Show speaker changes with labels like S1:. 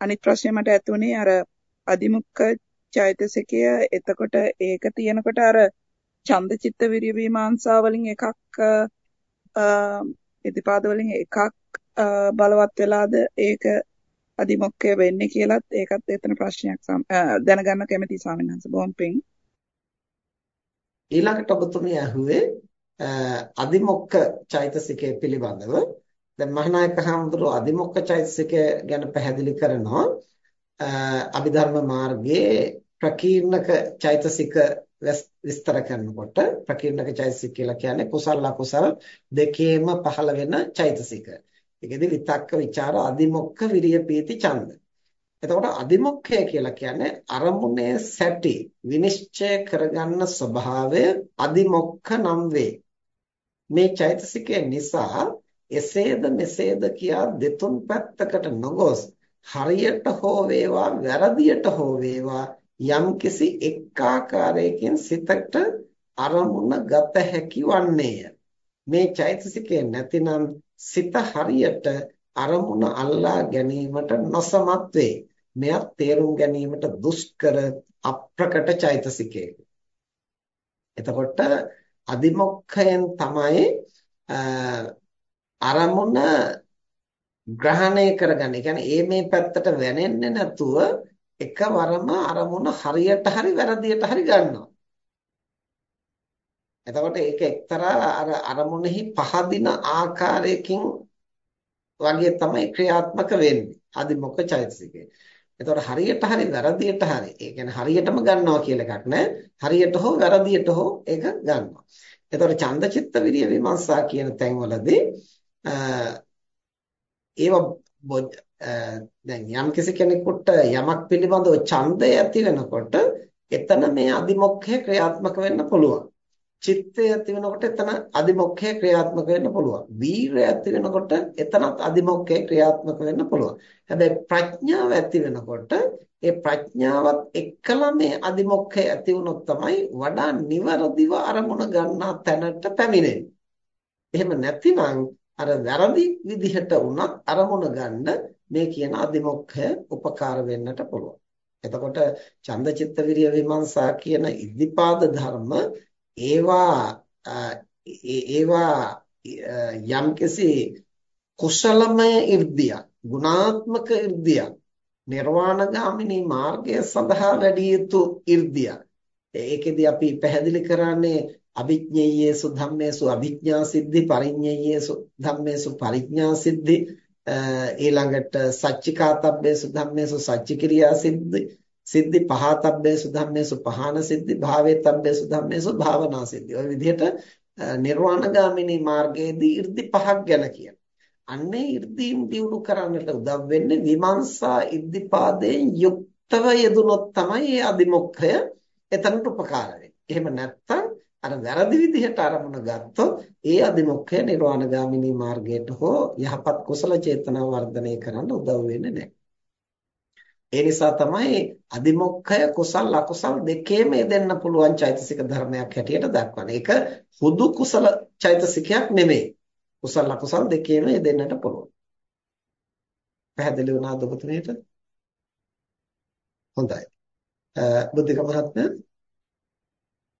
S1: අනිත් ප්‍රශ්නේ මට ඇතුනේ අර අදිමුක්ඛ චෛතසිකය එතකොට ඒක තියෙනකොට අර ඡන්දචිත්ත විරිය විමාංශා වලින් එකක් ඉතිපාද වලින් එකක් බලවත් වෙලාද ඒක අදිමොක්කය වෙන්නේ කියලත් ඒකත් එතන ප්‍රශ්නයක් දැනගන්න කැමති ස්වාමීන් වහන්සේ බොහොම පිං.
S2: ඊළඟට ඔබතුමිය අහුවේ අදිමොක්ක චෛතසිකය පිළිබඳව දැන් මහානායක හඳුරෝ අදිමොක්ක චෛතසිකය ගැන පැහැදිලි කරනවා අභිධර්ම මාර්ගයේ ප්‍රකීර්ණක චෛතසික විස්තර කරනකොට ප්‍රකීර්ණක චෛතසික කියලා කියන්නේ කුසල අකුසල දෙකේම පහළ වෙන චෛතසික. ඒකෙදි විතක්ක ਵਿਚාර අදිමොක්ක විරිය පීති ඡන්ද. එතකොට අදිමොක්ඛය කියලා කියන්නේ අරමුණේ සැටි විනිශ්චය කරගන්න ස්වභාවය අදිමොක්ඛ නම් වේ. මේ චෛතසිකය නිසා එසේද මෙසේද කියා දෙතුන් පැත්තකට නොගොස් හරියට හෝ වේවා වැරදියට හෝ වේවා යම්කිසි එක් ආකාරයකින් සිතට අරමුණ ගත හැකි වන්නේය. මේ චෛතසිකය නැතිනම් සිත හරියට අරමුණ අල්ලා ගැනීමට නොසමත් වේ. මෙයක් තේරුම් ගැනීමට දුෂ්කර අප්‍රකට චෛතසිකයක. එතකොට අදිමොක්ඛයෙන් තමයි අරමුණ ග්‍රහණය කරගන්නේ. කියන්නේ ඒ මේ පැත්තට වැනෙන්නේ නැතුව එකවරම අරමුණ හරියට හරි වැරදියට හරි ගන්නවා. එතකොට ඒක එක්තරා අර අරමුණෙහි පහදින ආකාරයකින් වගේ තමයි ක්‍රියාත්මක වෙන්නේ. අදිමොක්ඛ චෛතසිකය. එතකොට හරියට හරි වැරදියට හරි. ඒ කියන්නේ හරියටම ගන්නවා කියලා එකක් නෑ. හරියට හෝ වැරදියට හෝ ඒක ගන්නවා. එතකොට චන්දචිත්ත විරිය විමර්ශා කියන තැන්වලදී ඒව දැන් යම් කෙනෙකුට යමක් පිළිබඳව ඡන්දය ඇති වෙනකොට එතන මේ අදිමොක්ඛය ක්‍රියාත්මක වෙන්න පුළුවන්. චිත්තය ඇති වෙනකොට එතන අදිමොක්ඛය ක්‍රියාත්මක වෙන්න පුළුවන්. වීරය ඇති වෙනකොට එතනත් අදිමොක්ඛය ක්‍රියාත්මක වෙන්න පුළුවන්. හැබැයි ප්‍රඥාව ඇති වෙනකොට ඒ ප්‍රඥාවත් එක්කලා මේ අදිමොක්ඛය ඇති වුණොත් තමයි වඩා නිවරදිව අරමුණ ගන්නා තැනට පැමිණෙන්නේ. එහෙම නැතිනම් අර වැරදි විදිහට වුණත් අරමුණ ගන්න මේ කියන අධිමොක්ඛය උපකාර වෙන්නට පුළුවන්. එතකොට ඡන්දචිත්ත විරිය විමර්ශා කියන ඉද්ධිපාද ධර්ම ඒවා ඒවා යම්කිසි කුසලමය irdiya ගුණාත්මක irdiya නිර්වාණගාමිනී මාර්ගය සඳහා වැඩි යුතු irdiya ඒකෙදි අපි පැහැදිලි කරන්නේ අවිඥේයේසු ධම්මේසු අවිඥා සිද්ධි පරිඥේයේසු ධම්මේසු පරිඥා සිද්ධි ඊළඟට සච්චිකාතබ්බේසු ධම්මේසු සච්චික්‍රියා සිද්ධි සිද්ධි පහතබ්බේසු ධම්මේසු පහන සිද්ධි භාවේතබ්බේසු ධම්මේසු භාවනා සිද්ධි ඔය විදිහට නිර්වාණගාමිනී මාර්ගයේදී 이르දි පහක් ගැන කියන අන්නේ 이르දීන් දියුණු කරන්නට උදව් වෙන්නේ විමර්ශා ඉද්ධිපාදයෙන් යුක්තව යෙදුනොත් තමයි මේ අදිමොක්ඛය එතනට උපකාර වෙන්නේ. එහෙම නැත්නම් අර වැරදි විදිහට අරමුණ ගත්තොත් ඒ අදිමොක්ඛය නිර්වාණගාමිනී මාර්ගයට හෝ යහපත් කුසල චේතනා වර්ධනය කරන්න උදව් වෙන්නේ නැහැ. ඒ නිසා තමයි අදිමොක්ඛය කුසල් අකුසල් දෙකේම යෙදෙන්න පුළුවන් චෛතසික ධර්මයක් හැටියට දක්වන්නේ. ඒක හුදු කුසල චෛතසිකයක් නෙමෙයි. කුසල් අකුසල් දෙකේම යෙදෙන්නට පුළුවන්. පැහැදිලි වුණාද ඔබතුමීට? හොඳයි. බුද්ධික මහත්මයා